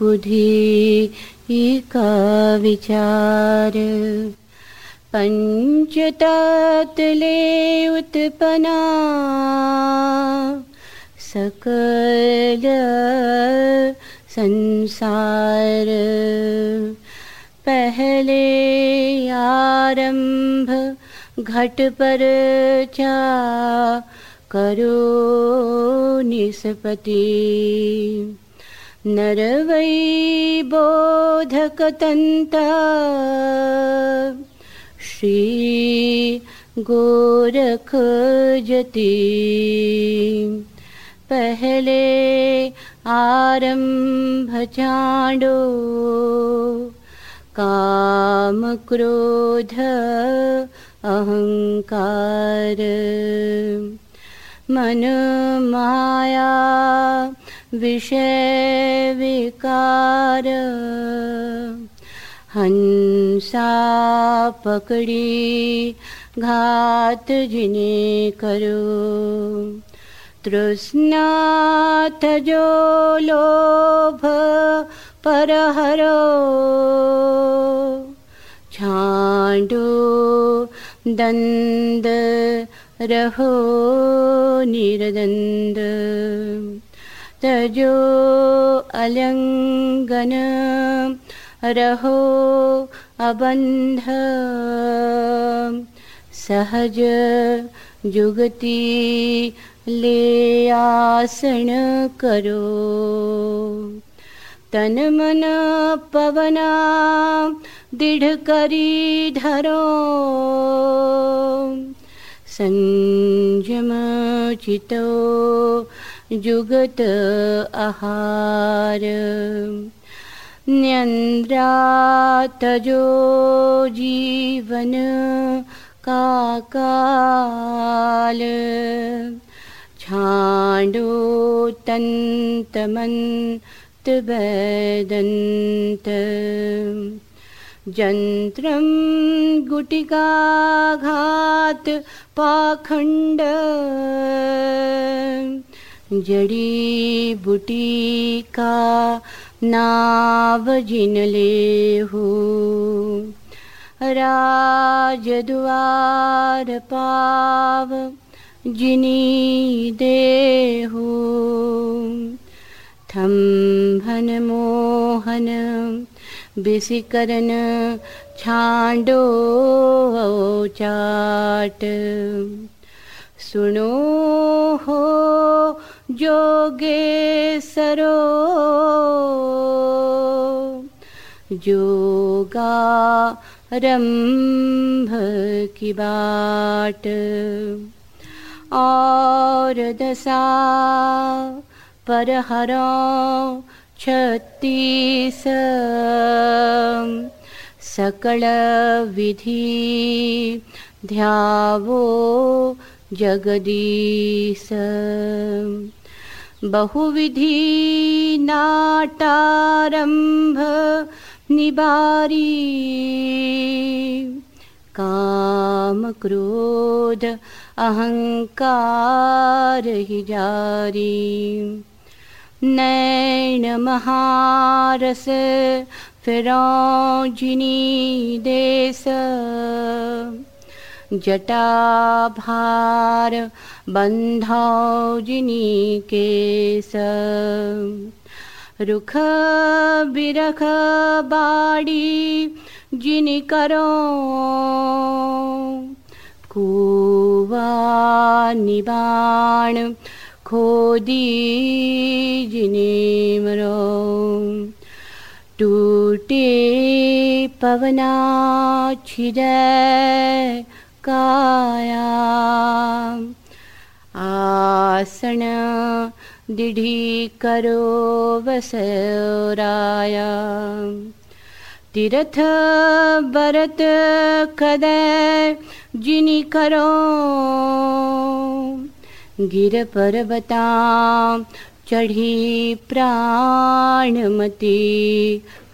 बुधी का विचार। पञ्चतातले उत्पना सकल संसार। पहले आरंभ घट पर चा करो निष्पति नरवै बोधकतन्ता श्री गोरख जति पहले आरंभ चाडो काम क्रोध अहंकार। मन माया विषय विकार हंसा पकड़ी, घात जिने करो। तृष्णाथ जो लोभ पर हरो छांडो दंद रहो निर्दंद। तजो अलंगन रहो अबंध सहज जुगति ले आसन करो। तन मन पवना दृढ़ करी धरो। संयम चितो जुगत आहार। न्यन्द्रातजो जीवन का काल। छाण्डो तन्तमन्त वैदन्त। जन्त्रं गुटिकाघात पाखण्ड। जड़ी बूटी का नाव जिन ले हो राजद्वार पाव जिनी दे हो थम्भन मोहन बिसिकरन छांडो चाट। सुनो हो जोगे सरो। जोगा रंभ की बाट। और दशा पर हरो छत्तीस। सकल विधि ध्यावो जगदीश। बहुविधि नाटारंभ निबारी। काम क्रोध अहंकार ही जारी। नैन महारस फिरौजिनी देश जटाभार बन्धौजिनी केश रुख बिरख बाड़ी जिनि करो। कुवा निबाण खोदी जिनि मरो। टूटे पवना छिदे काया। आसन दिढ़ी करो बसराया तीर्थ बरत कदय जिनी करो। गिर पर्वता चढ़ी प्राणमती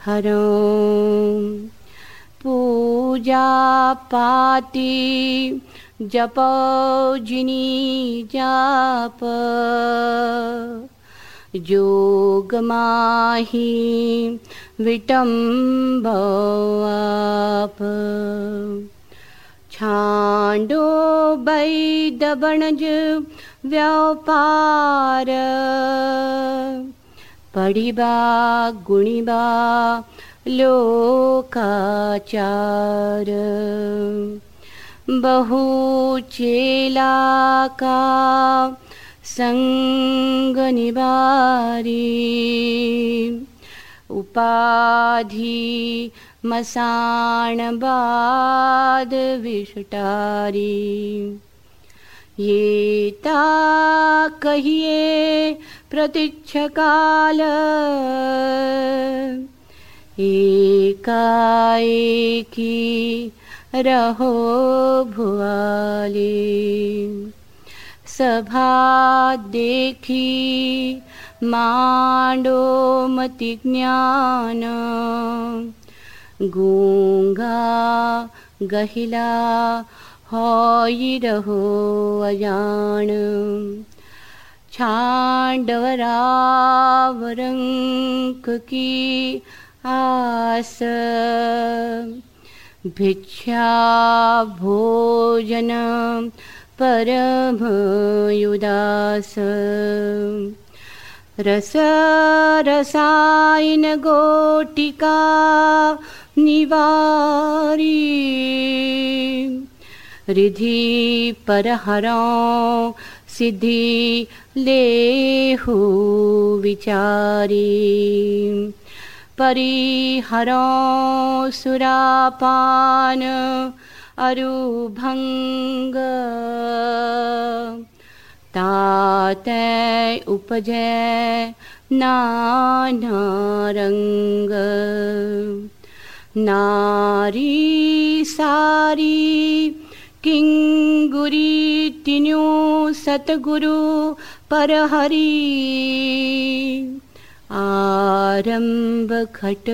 हरो। पूजा पाती जपो जिनी जाप। जोग माही विटम्ब आप। छांडो बैद बनज व्यापार। पढ़िबा, गुणिबा लोकाचार। बहु चेला का संग निवारी। उपाधि मसाण बाद विषटारी। ये ता कहिए प्रतीक्ष काल एकाएकी रहो भुआली। सभा देखी, मांडो मति ज्ञान। गूँगा गहिला होई रहो अजान। छांडवरावरंक की आस भिक्षा भोजन परमयुदास रस रसायन गोटिका निवारी। रिधि परहरों सिद्धि लेहु विचारी। परिहरासुरापान अरुभङ्ग। ताते परिहर नानारङ्ग। नारी सारी किङ्गी तिनुु सतगुरु परहरी। आरंभ खट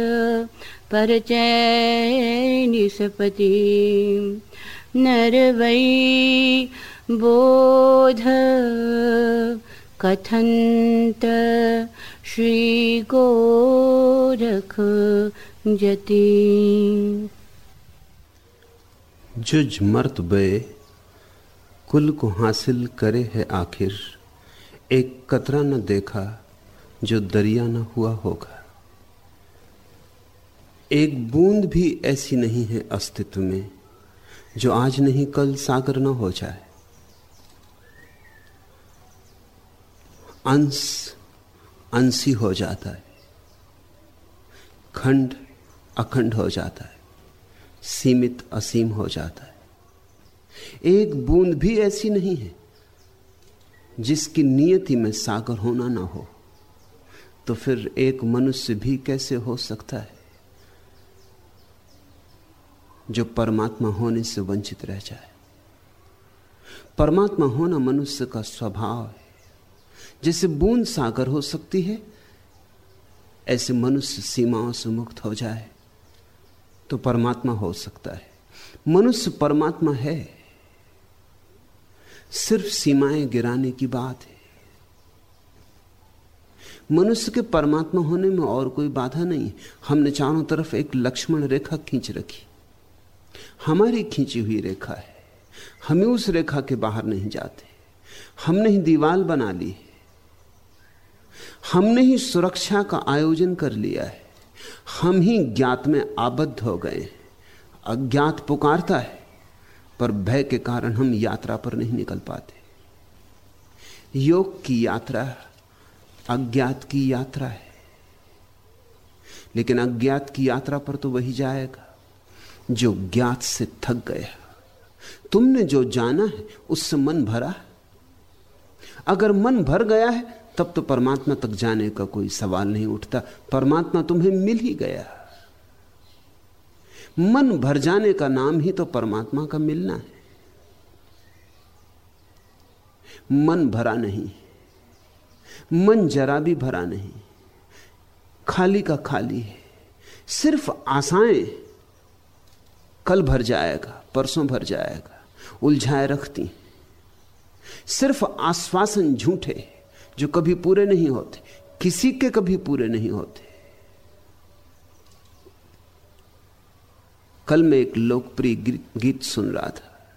परचय निष्पति नरवई बोध कथंत श्री गोरख जति। जुज मर्त बे, कुल को हासिल करे है आखिर। एक कतरा न देखा जो दरिया न हुआ होगा। एक बूंद भी ऐसी नहीं है अस्तित्व में, जो आज नहीं कल सागर न हो जाए। अंश, अंशी हो जाता है। खंड, अखंड हो जाता है। सीमित, असीम हो जाता है। एक बूंद भी ऐसी नहीं है, जिसकी नियति में सागर होना ना हो। तो फिर एक मनुष्य भी कैसे हो सकता है जो परमात्मा होने से वंचित रह जाए? परमात्मा होना मनुष्य का स्वभाव है। जैसे बूंद सागर हो सकती है, ऐसे मनुष्य सीमाओं से मुक्त हो जाए तो परमात्मा हो सकता है। मनुष्य परमात्मा है। सिर्फ़ सीमाएँ गिराने की बात है। मनुष्य के परमात्मा होने में और कोई बाधा नहीं है। हमने चारों तरफ़ एक लक्ष्मण रेखा खींच रखी। हमारी खींची हुई रेखा है। हमें उस रेखा के बाहर नहीं जाते। हमने ही दीवाल बना ली है। हमने ही सुरक्षा का आयोजन कर लिया है। हम ही ज्ञात में आबद्ध हो गए अज्ञात पुकारता है, पर भय के कारण हम यात्रा पर नहीं निकल पाते। योग की यात्रा अज्ञात की यात्रा है। लेकिन अज्ञात की यात्रा पर तो वही जाएगा, जो ज्ञात से थक गया। तुमने जो जाना है, उससे मन भरा अगर मन भर गया है, तब तो परमात्मा तक जाने का कोई सवाल नहीं उठता। परमात्मा तुम्हें मिल ही गया। मन भर जाने का नाम ही तो परमात्मा का मिलना है। मन भरा नहीं मन जरा भी भरा नहीं। खाली का खाली है। सिर्फ़ आशाएँ कल भर जाएगा, परसों भर जाएगा, उलझाए रखती सिर्फ़ आश्वासन झूठे जो कभी पूरे नहीं होते, किसी के कभी पूरे नहीं होते। कल मैं एक लोकप्रिय गीत सुन रहा था।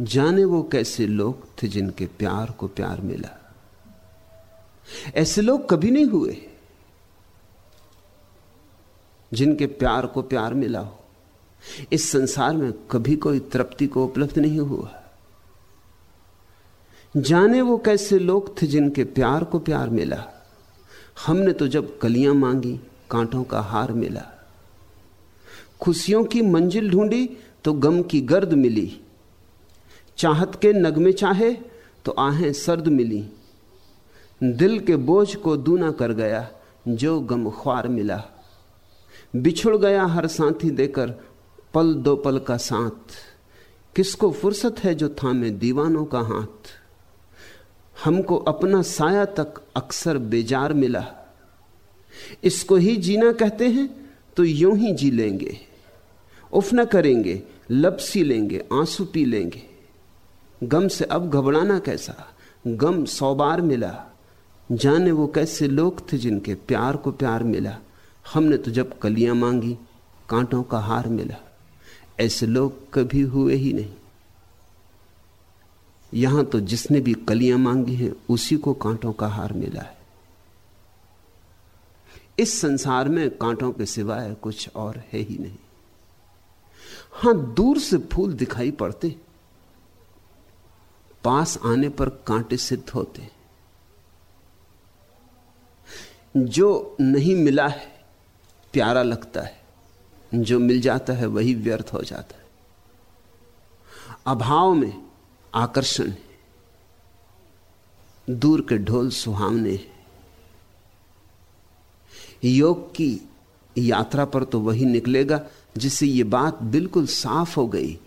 जाने वो कैसे लोग थे जिनके प्यार को प्यार मिला। ऐसे लोग कभी नहीं हुए जिनके प्यार को प्यार मिला हो। इस संसार में कभी कोई तृप्ति को उपलब्ध नहीं हुआ। जाने वो कैसे लोग थे जिनके प्यार को प्यार मिला। हमने तो जब कलियाँ मांगी, कांटों का हार मिला। खुशियों की मंजिल ढूंढी तो गम की गर्द मिली। चाहत के नगमे चाहे तो आहें सर्द मिली। दिल के बोझ को दूना कर गया, जो गम ख्वार मिला। बिछुड़ गया हर साथी देकर, पल दो पल का साथ। किसको फुर्सत है जो थामे दीवानों का हाथ? हमको अपना साया तक अक्सर बेजार मिला। इसको ही जीना कहते हैं तो यूँ ही जी लेंगे। उफ न करेंगे, लब सी लेंगे, आँसू पी लेंगे। गम से अब घबराना कैसा? गम सौ बार मिला। जाने वो कैसे लोग थे जिनके प्यार को प्यार मिला। हमने तो जब कलियाँ मांगी, कांटों का हार मिला। ऐसे लोग कभी हुए ही नहीं। यहाँ तो जिसने भी कलियाँ मांगी हैं, उसी को कांटों का हार मिला है। इस संसार में कांटों के सिवाय कुछ और है ही नहीं। हाँ, दूर से फूल दिखाई पड़ते। पास आने पर कांटे सिद्ध होते। जो नहीं मिला है, प्यारा लगता है। जो मिल जाता है, वही व्यर्थ हो जाता है। अभाव में आकर्षण है। दूर के ढोल सुहावने हैं। योग की यात्रा पर तो वही निकलेगा, जिससे ये बात बिल्कुल साफ़ हो गई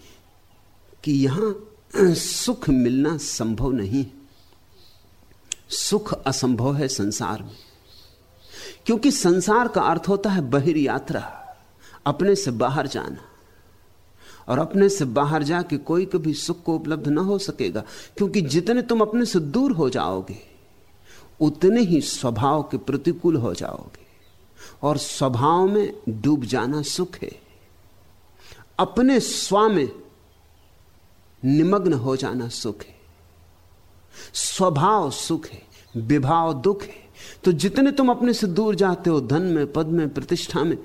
कि यहाँ सुख मिलना संभव नहीं सुख असंभव है संसार में। क्योंकि संसार का अर्थ होता है बहिर यात्रा, अपने से बाहर जाना। और अपने से बाहर जाके कोई कभी सुख को उपलब्ध ना हो सकेगा, क्योंकि जितने तुम अपने से दूर हो जाओगे, उतने ही स्वभाव के प्रतिकूल हो जाओगे। और स्वभाव में डूब जाना सुख है। अपने स्व में निमग्न हो जाना सुख है। स्वभाव सुख है, विभाव दुख है। तो जितने तुम अपने से दूर जाते हो, धन में, पद में, प्रतिष्ठा में,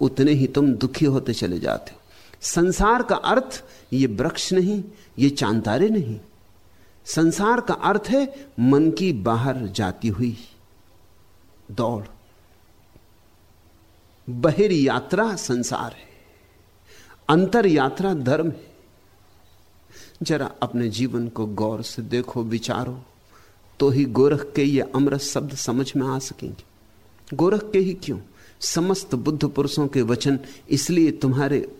उतने ही तुम दुखी होते चले जाते हो। संसार का अर्थ, ये वृक्ष नहीं, ये चांतारे नहीं। संसार का अर्थ है, मन की बाहर जाती हुई दौड़। बहिर यात्रा संसार है, अंतर यात्रा धर्म है। जरा अपने जीवन को गौर से देखो, विचारो। तो ही गोरख के ये अमृत शब्द समझ में आ सकेंगे। गोरख के ही क्यों? समस्त बुद्ध पुरुषों के वचन इसलिए तुम्हारे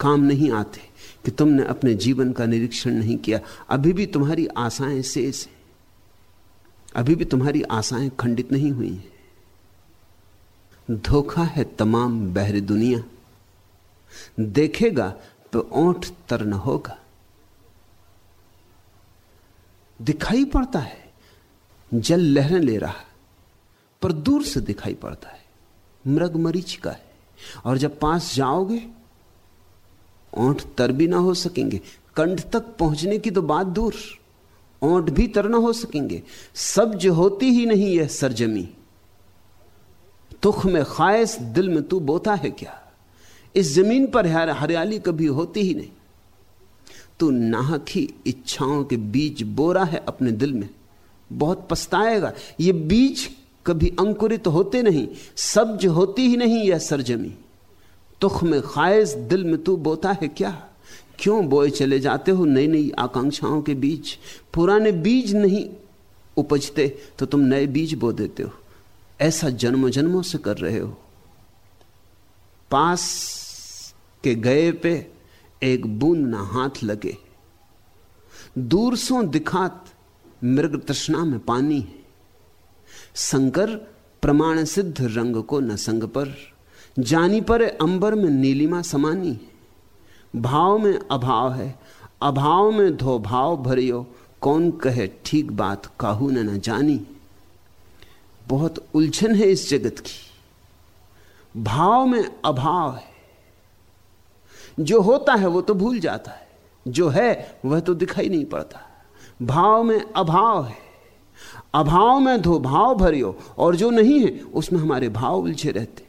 काम नहीं आते कि तुमने अपने जीवन का निरीक्षण नहीं किया। अभी भी तुम्हारी आशाएँ शेष हैं। अभी भी तुम्हारी आशाएँ खंडित नहीं हुई हैं। धोखा है तमाम बहरी दुनिया। देखेगा तो ओंठ तर न होगा। दिखाई पड़ता है जल लहरें ले रहा है, पर दूर से दिखाई पड़ता है। मृग मरीच का है, और जब पास जाओगे, ओंठ तर भी ना हो सकेंगे। कंठ तक पहुँचने की तो बात दूर, ओंठ भी तर ना हो सकेंगे। सब्ज होती ही नहीं यह सरजमी। तुख में खायस, दिल में तू बोता है क्या? इस ज़मीन पर हरियाली कभी होती ही नहीं। तू नाहक ही इच्छाओं के बीज बोरा है अपने दिल में। बहुत पछताएगा। ये बीज कभी अंकुरित तो होते नहीं, सब्ज होती ही नहीं यह सरजमी। तुख में खायस दिल में तू बोता है क्या? क्यों बोए चले जाते हो नई नई आकांक्षाओं के बीज? पुराने बीज नहीं उपजते तो तुम नए बीज बो देते हो। ऐसा जन्मों जन्मों से कर रहे हो। पास के गए पे एक बूंद ना हाथ लगे। दूर सो दिखात मृग तृष्णा में पानी है। शंकर प्रमाण सिद्ध रंग को न संग पर। जानी पर अंबर में नीलिमा समानी भाव में अभाव है। अभाव में धो भाव भरियो। कौन कहे ठीक बात काहू ने न जानी। बहुत उलझन है इस जगत की। भाव में अभाव है। जो होता है वो तो भूल जाता है। जो है वह तो दिखाई नहीं पड़ता। भाव में अभाव है। अभाव में धो भाव भरियो और जो नहीं है, उसमें हमारे भाव उलझे रहते।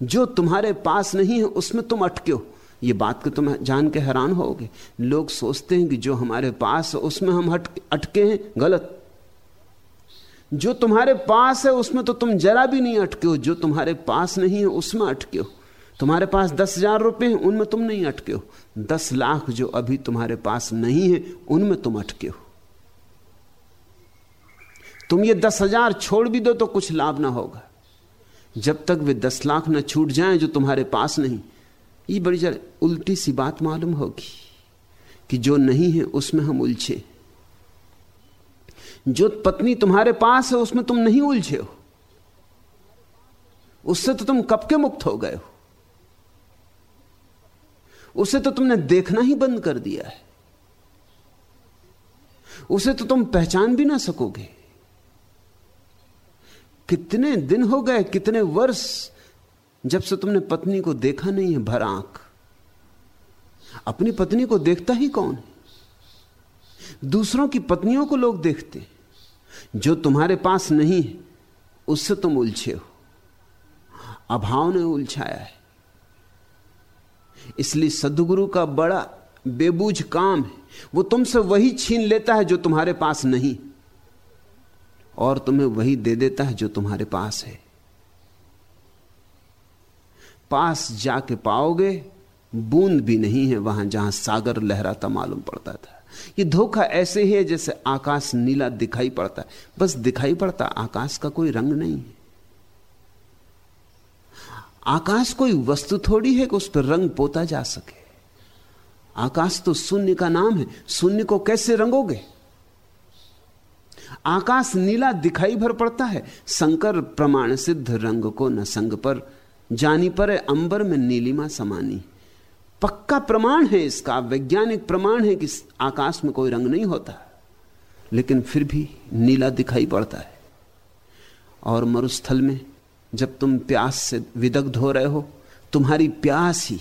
जो तुम्हारे पास नहीं है, उसमें तुम अटके हो। ये बात को तुम जान के हैरान होगे। लोग सोचते हैं कि जो हमारे पास है, उसमें हम अटके हैं। गलत। जो तुम्हारे पास है, उसमें तो तुम जरा भी नहीं अटके हो। जो तुम्हारे पास नहीं है, उसमें अटके हो। तुम्हारे पास दस हज़ार रुपये हैं, उनमें तुम नहीं अटके हो। दस लाख जो अभी तुम्हारे पास नहीं है, उनमें तुम अटके हो। तुम ये दस हज़ार छोड़ भी दो तो कुछ लाभ ना होगा। जब तक वे दस लाख ना छूट जाएँ जो तुम्हारे पास नहीं, ये बड़ी जर उल्टी सी बात मालूम होगी कि जो नहीं है उसमें हम उलझे। जो पत्नी तुम्हारे पास है उसमें तुम नहीं उलझे हो। उससे तो तुम कब के मुक्त हो गए हो? उसे तो तुमने देखना ही बंद कर दिया है। उसे तो तुम पहचान भी ना सकोगे। कितने दिन हो गए, कितने वर्ष जब से तुमने पत्नी को देखा नहीं है भर आँख। अपनी पत्नी को देखता ही कौन? दूसरों की पत्नियों को लोग देखते जो तुम्हारे पास नहीं है, उससे तुम उलझे हो। अभाव ने उलझाया है। इसलिए सदगुरु का बड़ा बेबूझ काम है। वो तुमसे वही छीन लेता है जो तुम्हारे पास नहीं और तुम्हें वही दे देता है जो तुम्हारे पास है। पास जाके पाओगे, बूंद भी नहीं है वहाँ जहाँ सागर लहराता मालूम पड़ता था। ये धोखा ऐसे ही है जैसे आकाश नीला दिखाई पड़ता है। बस दिखाई पड़ता, आकाश का कोई रंग नहीं है। आकाश कोई वस्तु थोड़ी है कि उस पर रंग पोता जा सके। आकाश तो शून्य का नाम है, शून्य को कैसे रंगोगे? आकाश नीला दिखाई भर पड़ता है। शंकर प्रमाण सिद्ध रंग को न संग पर, जानी पर अंबर में नीलिमा समानी। पक्का प्रमाण है इसका, वैज्ञानिक प्रमाण है कि आकाश में कोई रंग नहीं होता। लेकिन फिर भी नीला दिखाई पड़ता है। और मरुस्थल में जब तुम प्यास से विदग्ध हो रहे हो, तुम्हारी प्यास ही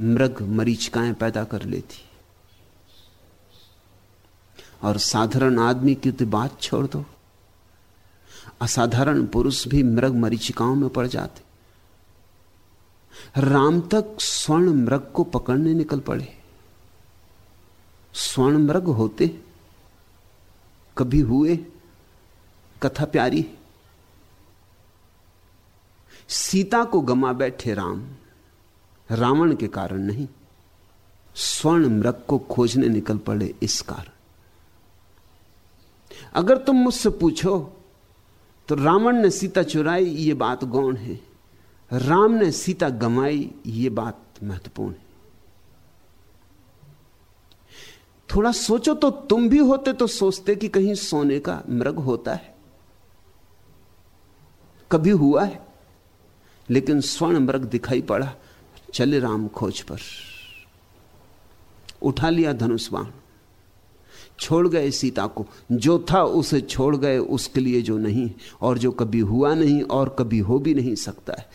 मृग मरीचिकाएँ पैदा कर लेती। और साधारण आदमी की तो बात छोड़ दो। असाधारण पुरुष भी मृग मरीचिकाओं में पड़ जाते। राम तक स्वर्ण मृग को पकड़ने निकल पड़े। स्वर्ण मृग होते, कभी हुए, कथा प्यारी। सीता को गमा बैठे राम, रावण के कारण नहीं, स्वर्ण मृग को खोजने निकल पड़े इस कारण। अगर तुम मुझसे पूछो तो रावण ने सीता चुराई, ये बात गौण है। राम ने सीता गमाई, ये बात महत्वपूर्ण है। थोड़ा सोचो तो तुम भी होते तो सोचते कि कहीं सोने का मृग होता है। कभी हुआ है, लेकिन स्वर्ण मृग दिखाई पड़ा, चले राम खोज पर। उठा लिया धनुष छोड़ गए सीता को। जो था उसे छोड़ गए, उसके लिए जो नहीं, और जो कभी हुआ नहीं और कभी हो भी नहीं सकता है।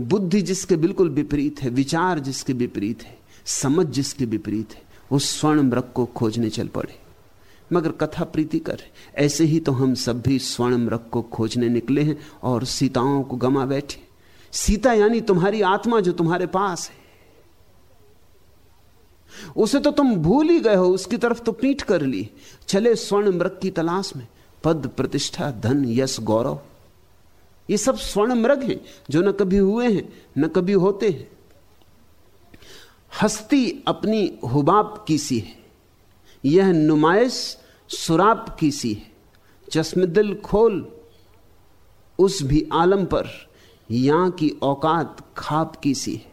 बुद्धि जिसके बिल्कुल विपरीत है, विचार जिसके विपरीत है, समझ जिसके विपरीत है उस स्वर्ण मृग को खोजने चल पड़े। मगर कथा प्रीति कर ऐसे ही तो हम सब भी स्वर्ण मृग को खोजने निकले हैं और सीताओं को गमा बैठे। सीता यानी तुम्हारी आत्मा जो तुम्हारे पास है। उसे तो तुम भूल ही गए हो, उसकी तरफ़ तो पीठ कर ली। चले स्वर्ण मृग की तलाश में। पद प्रतिष्ठा, धन, यश, गौरव। ये सब स्वर्ण मृग हैं, जो न कभी हुए हैं, न कभी होते हैं। हस्ती अपनी हुबाब की सी है। यह नुमाइश सुराब की सी है। चश्म दिल खोल, उस भी आलम पर यहाँ की औकात खाब की सी है।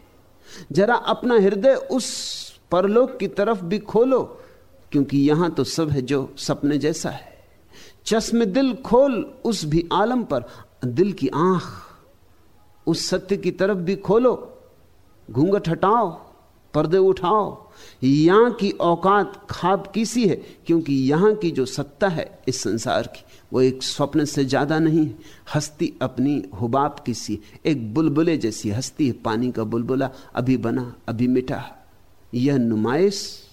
जरा अपना हृदय उस परलोक की तरफ़ भी खोलो, क्योंकि यहाँ तो सब है जो सपने जैसा है। चश्म दिल खोल उस भी आलम पर, दिल की आँख उस सत्य की तरफ़ भी खोलो। घूंघट हटाओ, पर्दे उठाओ। यहाँ की औकात खाब किसी है, क्योंकि यहाँ की जो सत्ता है इस संसार की, वो एक स्वप्न से ज़्यादा नहीं है। हस्ती अपनी हुबाब किसी एक बुलबुले जैसी हस्ती है, पानी का बुलबुला अभी बना, अभी मिटा। यह नुमाइश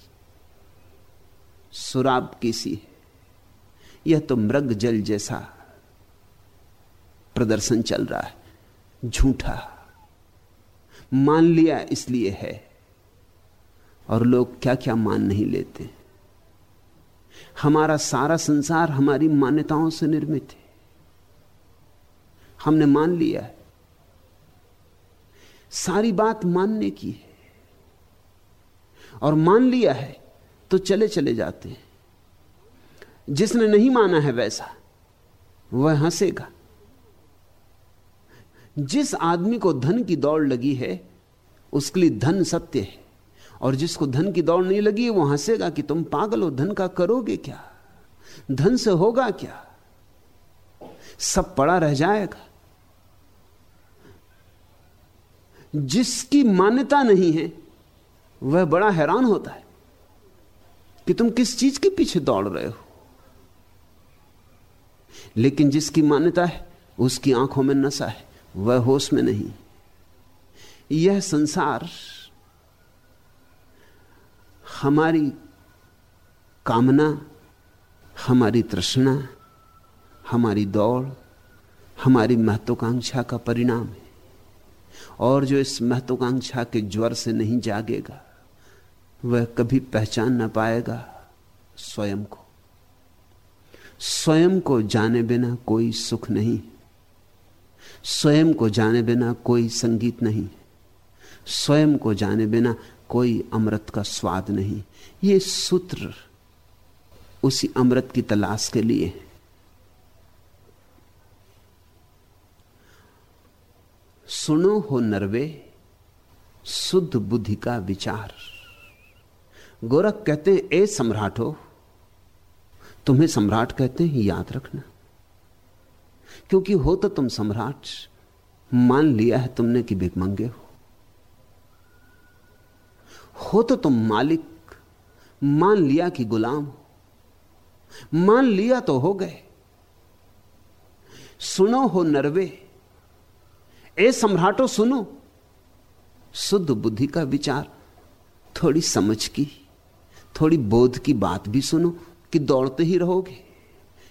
सुराब की सी है। यह तो मृग जल जैसा प्रदर्शन चल रहा है, झूठा। मान लिया इसलिए है। और लोग क्या क्या मान नहीं लेते। हमारा सारा संसार हमारी मान्यताओं से निर्मित है। हमने मान लिया है। सारी बात मानने की है। और मान लिया है तो चले चले जाते हैं। जिसने नहीं माना है वैसा, वह हंसेगा। जिस आदमी को धन की दौड़ लगी है, उसके लिए धन सत्य है। और जिसको धन की दौड़ नहीं लगी, वो हंसेगा कि तुम पागल हो, धन का करोगे क्या? धन से होगा क्या? सब पड़ा रह जाएगा। जिसकी मान्यता नहीं है वह बड़ा हैरान होता है कि तुम किस चीज़ के पीछे दौड़ रहे हो। लेकिन जिसकी मान्यता है, उसकी आँखों में नशा है, वह होश में नहीं। यह संसार हमारी कामना, हमारी तृष्णा, हमारी दौड़, हमारी महत्वाकांक्षा का परिणाम है। और जो इस महत्वाकांक्षा के ज्वर से नहीं जागेगा वह कभी पहचान न पाएगा स्वयं को। स्वयं को जाने बिना कोई सुख नहीं। स्वयं को जाने बिना कोई संगीत नहीं। स्वयं को जाने बिना कोई अमृत का स्वाद नहीं। ये सूत्र उसी अमृत की तलाश के लिए सुनो हो नरवे, शुद्ध बुद्धि का विचार। गोरख कहते हैं ए सम्राट हो तुम्हें सम्राट कहते हैं, याद रखना। क्योंकि हो तो तुम सम्राट, मान लिया है तुमने कि भिकमंगे हो। हो तो तुम मालिक, मान लिया कि गुलाम हो। मान लिया तो हो गए। सुनो हो नरवे, ए सम्राटो, सुनो। शुद्ध बुद्धि का विचार, थोड़ी समझ की। थोड़ी बोध की बात भी सुनो कि दौड़ते ही रहोगे,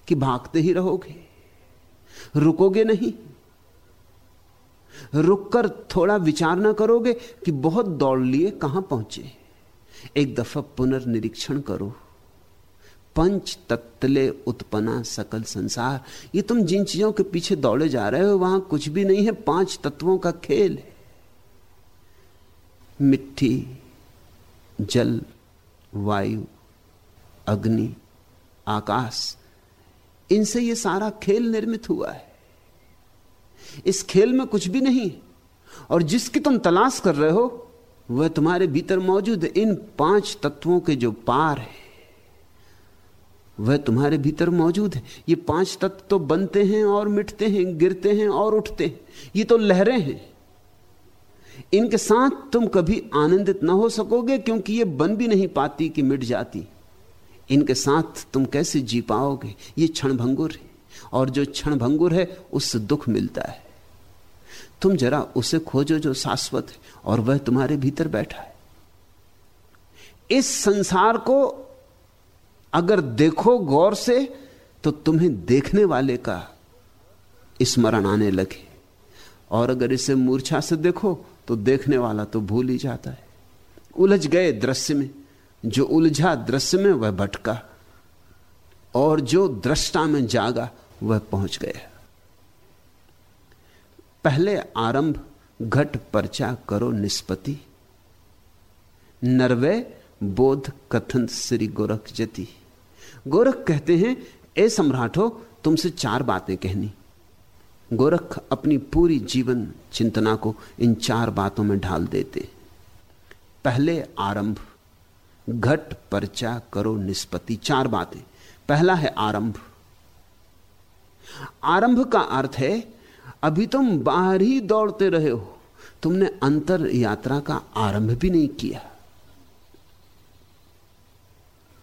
कि भागते ही रहोगे। रुकोगे नहीं। रुककर थोड़ा विचार ना करोगे कि बहुत दौड़ लिए कहाँ पहुँचे। एक दफ़ा पुनर्निरीक्षण करो। पंच तत्तले उत्पन्ना सकल संसार। ये तुम जिन चीज़ों के पीछे दौड़े जा रहे हो, वहाँ कुछ भी नहीं है, पाँच तत्वों का खेल मिट्टी, जल वायु, अग्नि, आकाश, इनसे ये सारा खेल निर्मित हुआ है। इस खेल में कुछ भी नहीं, और जिसकी तुम तलाश कर रहे हो, वह तुम्हारे भीतर मौजूद है। इन पाँच तत्वों के जो पार है, वह तुम्हारे भीतर मौजूद है। ये पाँच तत्व तो बनते हैं और मिटते हैं, गिरते हैं और उठते हैं। ये तो लहरें हैं। इनके साथ तुम कभी आनंदित ना हो सकोगे, क्योंकि ये बन भी नहीं पाती कि मिट जाती। इनके साथ तुम कैसे जी पाओगे? ये क्षण भंगुर है। और जो क्षण भंगुर है उससे दुख मिलता है। तुम जरा उसे खोजो जो शाश्वत है, और वह तुम्हारे भीतर बैठा है। इस संसार को अगर देखो गौर से तो तुम्हें देखने वाले का स्मरण आने लगे। और अगर इसे मूर्छा से देखो तो देखने वाला तो भूल ही जाता है। उलझ गए दृश्य में, जो उलझा दृश्य में वह भटका, और जो दृष्टा में जागा वह पहुँच गया। पहले आरंभ घट परचा करो निष्पति नरवे बोध कथन श्री गोरख जति गोरख कहते हैं, ए सम्राट हो, तुमसे चार बातें कहनी। गोरख अपनी पूरी जीवन चिंतना को इन चार बातों में ढाल देते। पहले आरंभ, घट परचा करो निष्पत्ति, चार बातें। पहला है आरंभ। आरंभ का अर्थ है, अभी तुम बाहर ही दौड़ते रहे हो। तुमने अंतर यात्रा का आरंभ भी नहीं किया।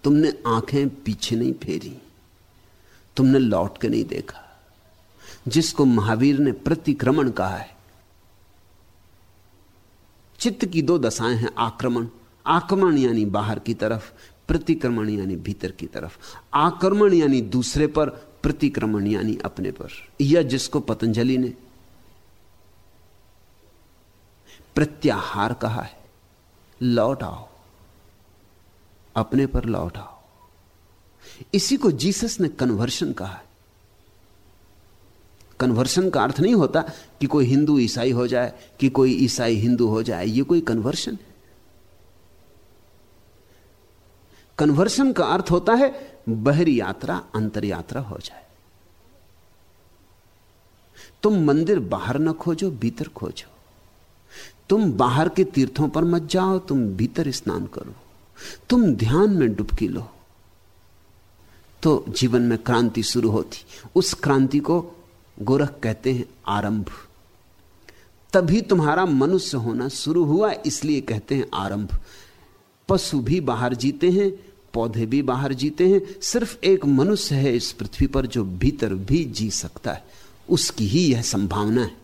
तुमने आँखें पीछे नहीं फेरी। तुमने लौट के नहीं देखा। जिसको महावीर ने प्रतिक्रमण कहा है। चित्त की दो दशाएँ हैं, आक्रमण। आक्रमण यानी बाहर की तरफ़, प्रतिक्रमण यानी भीतर की तरफ़। आक्रमण यानी दूसरे पर, प्रतिक्रमण यानी अपने पर। या जिसको पतंजलि ने प्रत्याहार कहा है, लौट आओ। अपने पर लौट आओ। इसी को जीसस ने कन्वर्शन कहा है। कन्वर्शन का अर्थ नहीं होता कि कोई हिंदू ईसाई हो जाए, कि कोई ईसाई हिंदू हो जाए यह कोई कन्वर्शन है कन्वर्शन का अर्थ होता है बहरी यात्रा, अंतर यात्रा हो जाए। तुम मंदिर बाहर न खोजो, भीतर खोजो। तुम बाहर के तीर्थों पर मत जाओ, तुम भीतर स्नान करो। तुम ध्यान में डुबकी लो। तो जीवन में क्रांति शुरू होती। उस क्रांति को गोरख कहते हैं आरंभ। तभी तुम्हारा मनुष्य होना शुरू हुआ, इसलिए कहते हैं आरंभ। पशु भी बाहर जीते हैं, पौधे भी बाहर जीते हैं, सिर्फ़ एक मनुष्य है इस पृथ्वी पर जो भीतर भी जी सकता है। उसकी ही यह संभावना है।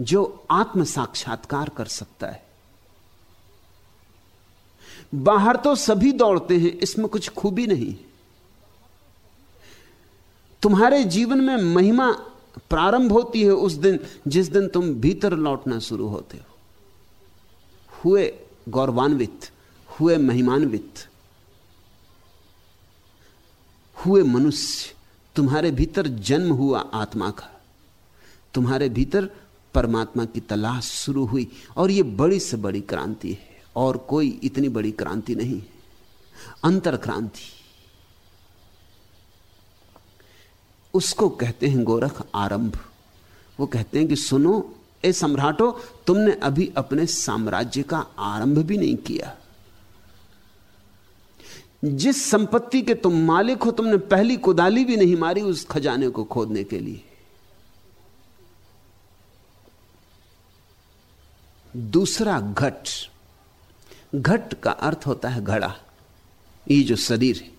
जो आत्म साक्षात्कार कर सकता है। बाहर तो सभी दौड़ते हैं, इसमें कुछ खूबी नहीं तुम्हारे जीवन में महिमा प्रारंभ होती है उस दिन, जिस दिन तुम भीतर लौटना शुरू होते हो। हुए गौरवान्वित, हुए महिमान्वित, हुए मनुष्य, तुम्हारे भीतर जन्म हुआ आत्मा का। तुम्हारे भीतर परमात्मा की तलाश शुरू हुई, और यह बड़ी से बड़ी क्रांति है, और कोई इतनी बड़ी क्रांति नहीं अंतर क्रांति उसको कहते हैं गोरख आरंभ। वो कहते हैं कि सुनो, ए सम्राटो, तुमने अभी अपने साम्राज्य का आरंभ भी नहीं किया। जिस संपत्ति के तुम मालिक हो, तुमने पहली कुदाली भी नहीं मारी उस खजाने को खोदने के लिए। दूसरा घट। घट का अर्थ होता है घड़ा। ये जो शरीर है,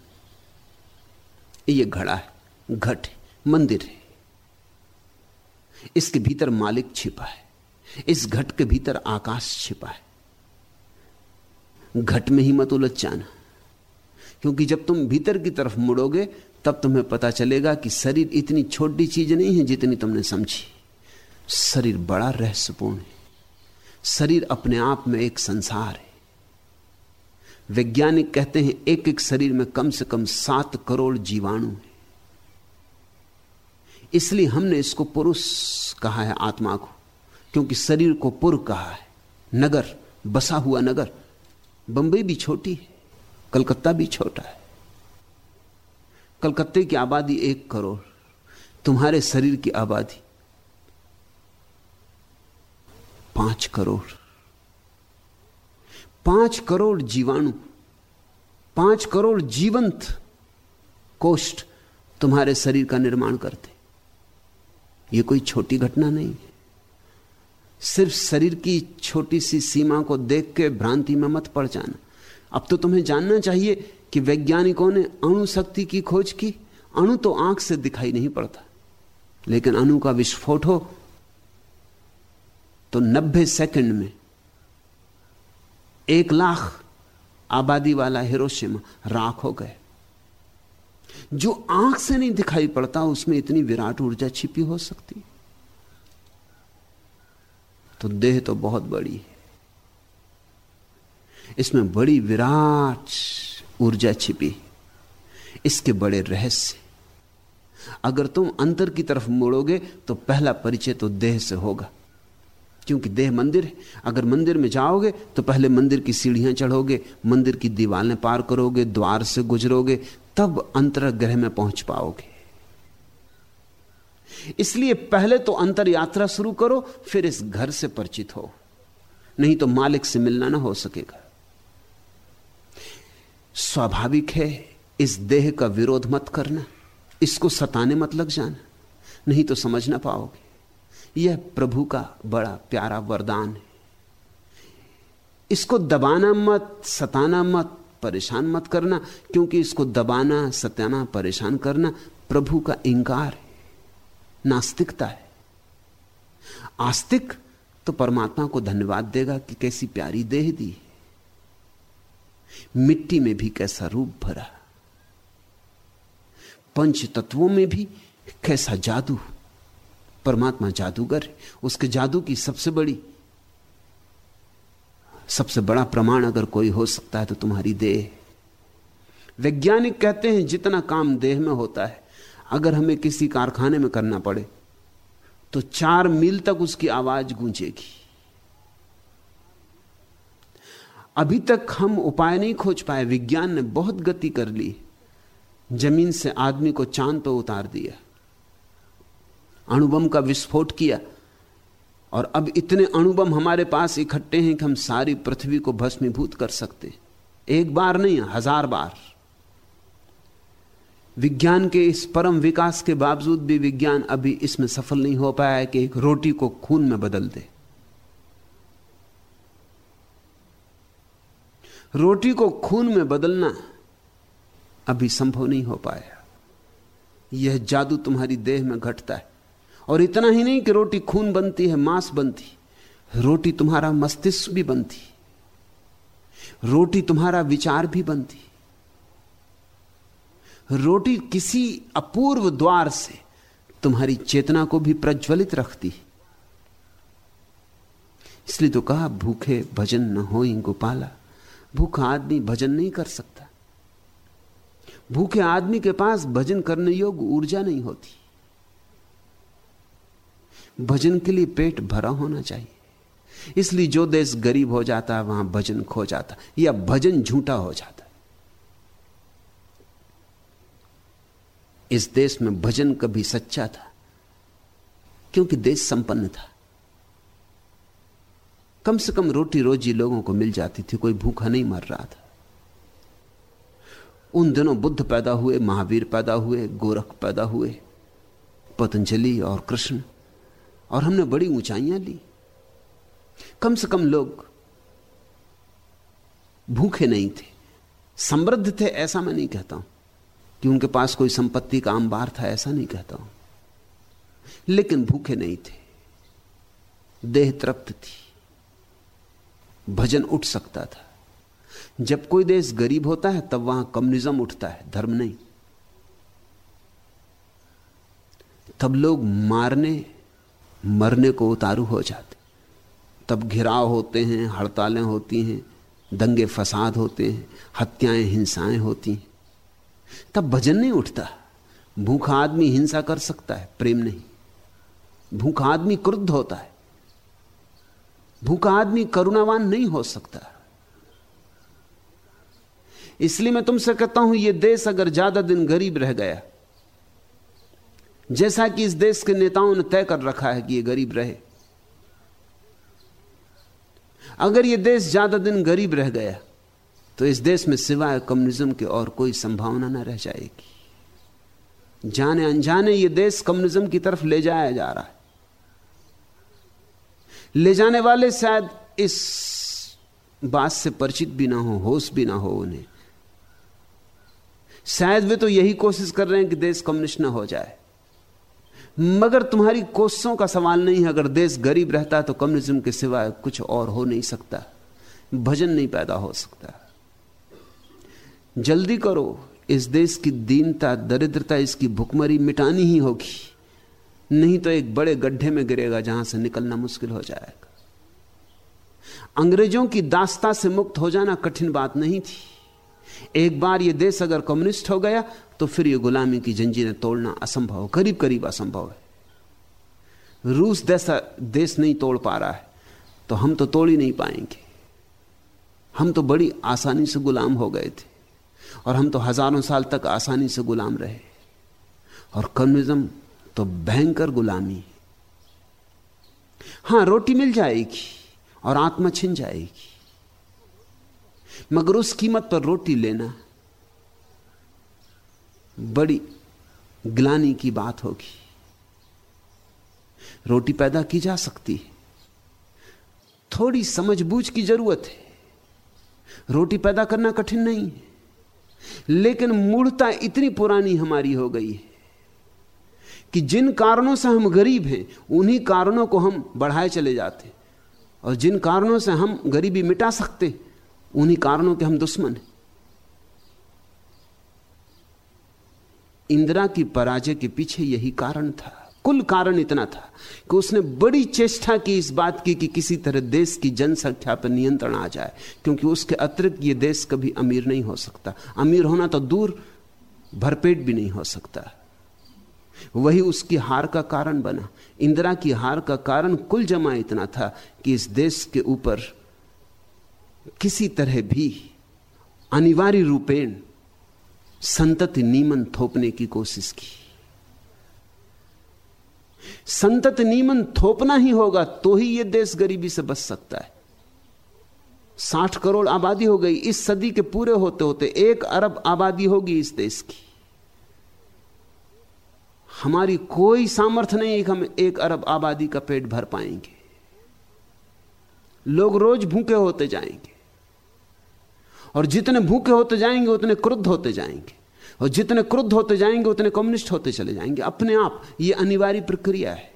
ये घड़ा है, घट है। मंदिर है। इसके भीतर मालिक छिपा है। इस घट के भीतर आकाश छिपा है। घट में ही मत उलझ जाना। क्योंकि जब तुम भीतर की तरफ़ मुड़ोगे, तब तुम्हें पता चलेगा कि शरीर इतनी छोटी चीज़ नहीं है जितनी तुमने समझी। शरीर बड़ा रहस्यपूर्ण है। शरीर अपने आप में एक संसार है। वैज्ञानिक कहते हैं एक एक शरीर में कम से कम सात करोड़ जीवाणु हैं। इसलिए हमने इसको पुरुष कहा है, आत्मा को, क्योंकि शरीर को पुर कहा है। नगर, बसा हुआ नगर, बंबई भी छोटी है, कलकत्ता भी छोटा है। कलकत्ते की आबादी एक करोड़, तुम्हारे शरीर की आबादी पाँच करोड़। पाँच करोड़ जीवाणु, पाँच करोड़ जीवंत कोष्ठ तुम्हारे शरीर का निर्माण करते यह कोई छोटी घटना नहीं। है सिर्फ़ शरीर की छोटी सी सीमा को देख के भ्रांति में मत पड़ जाना। अब तो तुम्हें जानना चाहिए कि वैज्ञानिकों ने अणु शक्ति की खोज की। अणु तो आँख से दिखाई नहीं पड़ता। लेकिन अणु का विस्फोट हो तो 90 सेकंड में एक लाख आबादी वाला हिरोशिमा राख हो गए। जो आँख से नहीं दिखाई पड़ता, उसमें इतनी विराट ऊर्जा छिपी हो सकती तो देह तो बहुत बड़ी है। इसमें बड़ी विराट ऊर्जा छिपी इसके बड़े रहस्य। अगर तुम अंतर की तरफ़ मुड़ोगे तो पहला परिचय तो देह से होगा। क्योंकि देह मंदिर है। अगर मंदिर में जाओगे तो पहले मंदिर की सीढ़ियाँ चढ़ोगे, मंदिर की दीवारें पार करोगे, द्वार से गुजरोगे तब अंतरग्रह में पहुँच पाओगे। इसलिए पहले तो अंतर यात्रा शुरू करो, फिर इस घर से परिचित हो। नहीं तो मालिक से मिलना ना हो सकेगा। स्वाभाविक है, इस देह का विरोध मत करना, इसको सताने मत लग जाना, नहीं तो समझ ना पाओगे। यह प्रभु का बड़ा प्यारा वरदान है। इसको दबाना मत, सताना मत परेशान मत करना, क्योंकि इसको दबाना, सताना, परेशान करना प्रभु का इंकार है, नास्तिकता है। आस्तिक तो परमात्मा को धन्यवाद देगा कि कैसी प्यारी देह दी मिट्टी में भी कैसा रूप भरा, पंच तत्वों में भी कैसा जादू। परमात्मा जादूगर है, उसके जादू की सबसे बड़ी सबसे बड़ा प्रमाण अगर कोई हो सकता है तो तुम्हारी देह वैज्ञानिक कहते हैं, जितना काम देह में होता है, अगर हमें किसी कारखाने में करना पड़े तो चार मील तक उसकी आवाज़ गूंजेगी। अभी तक हम उपाय नहीं खोज पाए, विज्ञान ने बहुत गति कर ली। ज़मीन से आदमी को चाँद पर उतार दिया। अणुबम का विस्फोट किया। और अब इतने अणुबम हमारे पास इकट्ठे हैं कि हम सारी पृथ्वी को भस्मीभूत कर सकते एक बार नहीं, हज़ार बार। विज्ञान के इस परम विकास के बावजूद भी विज्ञान अभी इसमें सफल नहीं हो पाया है कि एक रोटी को खून में बदल दे। रोटी को खून में बदलना अभी संभव नहीं हो पाया। यह जादू तुम्हारी देह में घटता है। और इतना ही नहीं कि रोटी खून बनती है, मांस बनती रोटी तुम्हारा मस्तिष्क भी बनती रोटी तुम्हारा विचार भी बनती रोटी किसी अपूर्व द्वार से तुम्हारी चेतना को भी प्रज्वलित रखती इसलिए तो कहा, भूखे भजन न हो गोपाला। भूखा आदमी भजन नहीं कर सकता। भूखे आदमी के पास भजन करने योग्य ऊर्जा नहीं होती। भजन के लिए पेट भरा होना चाहिए। इसलिए जो देश गरीब हो जाता है, वहाँ भजन खो जाता या भजन झूठा हो जाता इस देश में भजन कभी सच्चा था, क्योंकि देश संपन्न था। कम से कम रोटी रोजी लोगों को मिल जाती थी, कोई भूखा नहीं मर रहा था। उन दिनों बुद्ध पैदा हुए, महावीर पैदा हुए, गोरख पैदा हुए, पतंजलि और कृष्ण। और हमने बड़ी ऊंचाइयाँ ली। कम से कम लोग भूखे नहीं थे, समृद्ध थे, ऐसा मैं नहीं कहता हूँ। कि उनके पास कोई संपत्ति का अंबार था, ऐसा नहीं कहता हूँ। लेकिन भूखे नहीं थे, देह तृप्त थी, भजन उठ सकता था। जब कोई देश गरीब होता है, तब वहाँ कम्युनिज्म उठता है, धर्म नहीं। तब लोग मारने मरने को उतारू हो जाते। तब घिराव होते हैं, हड़तालें होती हैं, दंगे फसाद होते हैं, हत्याएँ, हिंसाएँ होती हैं। तब भजन नहीं उठता। भूखा आदमी हिंसा कर सकता है, प्रेम नहीं। भूखा आदमी क्रुद्ध होता है। भूखा आदमी करुणावान नहीं हो सकता। इसलिए मैं तुमसे कहता हूँ यह देश अगर ज़्यादा दिन गरीब रह गया जैसा कि इस देश के नेताओं ने तय कर रखा है कि यह गरीब रहे। अगर यह देश ज़्यादा दिन गरीब रह गया तो इस देश में सिवाय कम्युनिज्म के और कोई संभावना न रह जाएगी। जाने अनजाने ये देश कम्युनिज्म की तरफ़ ले जाया जा रहा है। ले जाने वाले शायद इस बात से परिचित भी ना हो, होश भी ना हो उन्हें। शायद वे तो यही कोशिश कर रहे हैं कि देश कम्युनिस्ट ना हो जाए। मगर तुम्हारी कोशिशों का सवाल नहीं है, अगर देश गरीब रहता तो कम्युनिज्म के सिवाय कुछ और हो नहीं सकता। भजन नहीं पैदा हो सकता। जल्दी करो, इस देश की दीनता, दरिद्रता, इसकी भुखमरी मिटानी ही होगी। नहीं तो एक बड़े गड्ढे में गिरेगा जहाँ से निकलना मुश्किल हो जाएगा। अंग्रेज़ों की दास्ता से मुक्त हो जाना कठिन बात नहीं थी। एक बार यह देश अगर कम्युनिस्ट हो गया तो फिर यह गुलामी की जंजीरें तोड़ना असंभव करीब करीब असंभव है। रूस जैसा देश नहीं तोड़ पा रहा है तो हम तो तोड़ ही नहीं पाएँगे। हम तो बड़ी आसानी से गुलाम हो गए थे, और हम तो हज़ारों साल तक आसानी से गुलाम रहे। और कम्युनिज्म तो भयंकर गुलामी हाँ, रोटी मिल जाएगी, और आत्मा छिन जाएगी। मगर उस कीमत पर रोटी लेना बड़ी ग्लानी की बात होगी। रोटी पैदा की जा सकती है। थोड़ी समझबूझ की ज़रूरत है। रोटी पैदा करना कठिन नहीं है। लेकिन मूढ़ता इतनी पुरानी हमारी हो गई है कि जिन कारणों से हम गरीब हैं, उन्हीं कारणों को हम बढ़ाए चले जाते और जिन कारणों से हम गरीबी मिटा सकते उन्हीं कारणों के हम दुश्मन हैं। इंदिरा की पराजय के पीछे यही कारण था। कुल कारण इतना था कि उसने बड़ी चेष्टा की इस बात की कि किसी तरह देश की जनसंख्या पर नियंत्रण आ जाए, क्योंकि उसके अतिरिक्त यह देश कभी अमीर नहीं हो सकता। अमीर होना तो दूर भरपेट भी नहीं हो सकता। वही उसकी हार का कारण बना। इंदिरा की हार का कारण कुल जमा इतना था कि इस देश के ऊपर किसी तरह भी अनिवार्य रूपेण संतति नीमन थोपने की कोशिश की। संतत नीमन थोपना ही होगा तो ही यह देश गरीबी से बच सकता है। साठ करोड़ आबादी हो गई, इस सदी के पूरे होते होते एक अरब आबादी होगी इस देश की। हमारी कोई सामर्थ्य नहीं है कि हम एक अरब आबादी का पेट भर पाएँगे। लोग रोज भूखे होते जाएँगे। और जितने भूखे होते जाएँगे, उतने क्रुद्ध होते जाएँगे। और जितने क्रुद्ध होते जाएँगे, उतने कम्युनिस्ट होते चले जाएँगे। अपने आप यह अनिवार्य प्रक्रिया है।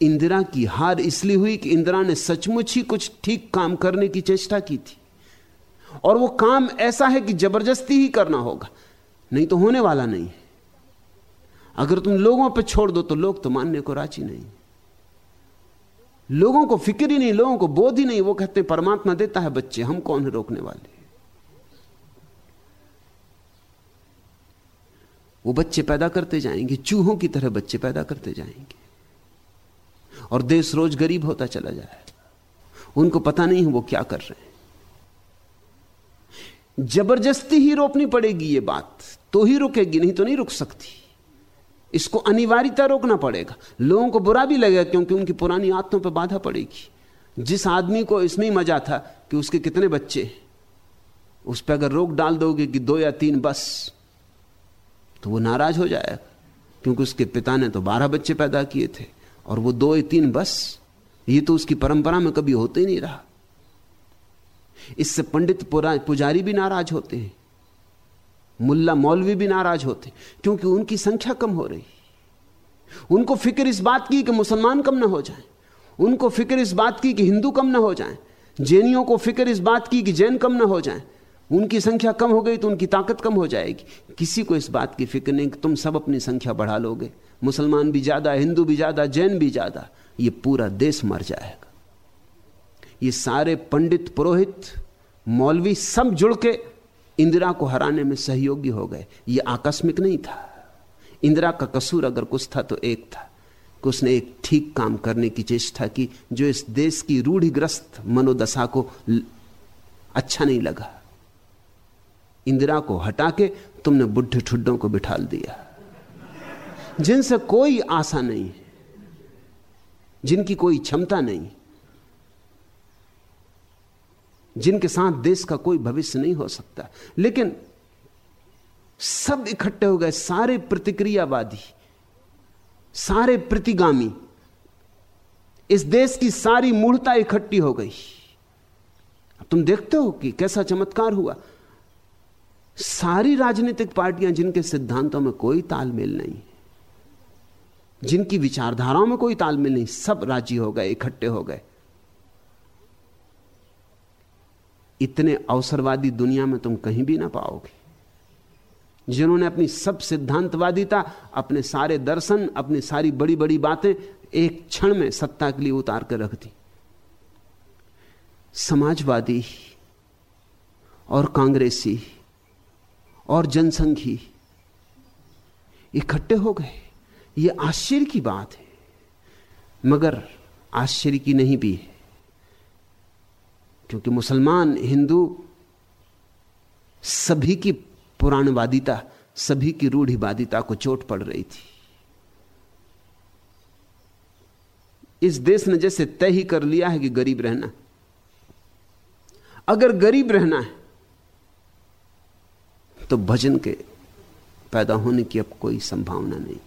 इंदिरा की हार इसलिए हुई कि इंदिरा ने सचमुच ही कुछ ठीक काम करने की चेष्टा की थी। और वो काम ऐसा है कि ज़बरदस्ती ही करना होगा। नहीं तो होने वाला नहीं है। अगर तुम लोगों पर छोड़ दो तो लोग तो मानने को राज़ी नहीं। लोगों को फ़िक्र ही नहीं, लोगों को बोध ही नहीं। वो कहते परमात्मा देता है बच्चे, हम कौन है रोकने वाले? वो बच्चे पैदा करते जाएँगे, चूहों की तरह बच्चे पैदा करते जाएँगे। और देश रोज गरीब होता चला जाए। उनको पता नहीं है वो क्या कर रहे हैं। ज़बरदस्ती ही रोकनी पड़ेगी ये बात। तो ही रुकेगी, नहीं तो नहीं रुक सकती। इसको अनिवार्यता रोकना पड़ेगा। लोगों को बुरा भी लगेगा क्योंकि उनकी पुरानी आदतों पर बाधा पड़ेगी। जिस आदमी को इसमें ही मज़ा था कि उसके कितने बच्चे उस पर अगर रोक डाल दोगे कि दो या तीन बस तो वो नाराज़ हो जाएगा। क्योंकि उसके पिता ने तो बारह बच्चे पैदा किए थे और वो दो या तीन बस, ये तो उसकी परंपरा में कभी होते ही नहीं रहा। इससे पंडित पुजारी भी नाराज़ होते हैं। मुल्ला मौलवी भी नाराज़ होते, क्योंकि उनकी संख्या कम हो रही। उनको फ़िक्र इस बात की कि मुसलमान कम ना हो जाएँ। उनको फ़िक्र इस बात की कि हिंदू कम ना हो जाएँ। जैनियों को फ़िक्र इस बात की कि जैन कम ना हो जाएँ। उनकी संख्या कम हो गई तो उनकी ताकत कम हो जाएगी। किसी को इस बात की फ़िक्र नहीं कि तुम सब अपनी संख्या बढ़ा लोगे। मुसलमान भी ज़्यादा, हिंदू भी ज़्यादा, जैन भी ज़्यादा। ये पूरा देश मर जाएगा। ये सारे पंडित, पुरोहित, मौलवी सब जुड़ के इंदिरा को हराने में सहयोगी हो गए। ये आकस्मिक नहीं था। इंदिरा का कसूर अगर कुछ था तो एक था। कि उसने एक ठीक काम करने की चेष्टा की, जो इस देश की रूढ़िग्रस्त मनोदशा को अच्छा नहीं लगा। इंदिरा को हटा के तुमने बुढ़े ठुड्डों को बिठाल दिया। जिनसे कोई आशा नहीं, जिनकी कोई क्षमता नहीं जिनके साथ देश का कोई भविष्य नहीं हो सकता। लेकिन सब इकट्ठे हो गए, सारे प्रतिक्रियावादी, सारे प्रतिगामी। इस देश की सारी मूढ़ता इकट्ठी हो गई। तुम देखते हो कि कैसा चमत्कार हुआ। सारी राजनीतिक पार्टियाँ जिनके सिद्धांतों में कोई तालमेल नहीं, जिनकी विचारधाराओं में कोई तालमेल नहीं, सब राज़ी हो गए, इकट्ठे हो गए। इतने अवसरवादी दुनिया में तुम कहीं भी ना पाओगे। जिन्होंने अपनी सब सिद्धांतवादिता अपने सारे दर्शन, अपनी सारी बड़ी बड़ी बातें एक क्षण में सत्ता के लिए उतार कर रख दी। समाजवादी, और कांग्रेसी, और जनसंघी, इकट्ठे हो गए। यह आश्चर्य की बात है, मगर आश्चर्य की नहीं भी है। क्योंकि मुसलमान, हिंदू सभी की पुराणवादिता, सभी की रूढ़िवादिता को चोट पड़ रही थी। इस देश ने जैसे तय ही कर लिया है कि गरीब रहना अगर गरीब रहना है तो भजन के पैदा होने की अब कोई संभावना नहीं।